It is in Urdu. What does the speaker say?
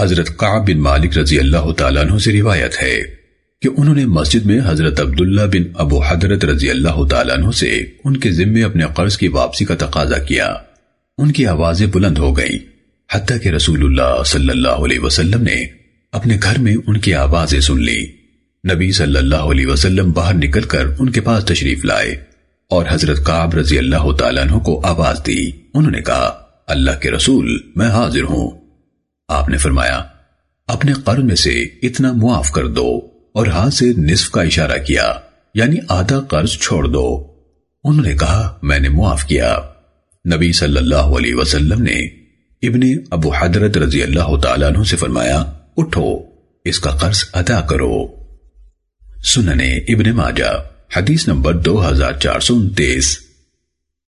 حضرت قعب بن مالک رضی اللہ تعالیٰ عنہ سے روایت ہے کہ انہوں نے مسجد میں حضرت عبداللہ بن ابو حضرت رضی اللہ تعالیٰ عنہ سے ان کے ذمے اپنے قرض کی واپسی کا تقاضا کیا۔ ان کی آوازیں بلند ہو گئیں، حتیٰ کہ رسول اللہ صلی اللہ علیہ وسلم نے اپنے گھر میں ان کی آوازیں سن لی نبی صلی اللہ علیہ وسلم باہر نکل کر ان کے پاس تشریف لائے اور حضرت قعب رضی اللہ تعالیٰ عنہ کو آواز دی۔ انہوں نے کہا، اللہ کے رسول، میں حاضر ہوں۔ آپ نے فرمایا، اپنے قرض میں سے اتنا معاف کر دو اور ہاتھ سے نصف کا اشارہ کیا یعنی آدھا قرض چھوڑ دو۔ انہوں نے کہا، میں نے معاف کیا۔ نبی صلی اللہ علیہ وسلم نے ابن ابو حضرت رضی اللہ تعالیٰ عنہ سے فرمایا، اٹھو، اس کا قرض ادا کرو۔ سننے ابن ماجہ، حدیث نمبر دو ہزار چار سو انتیس۔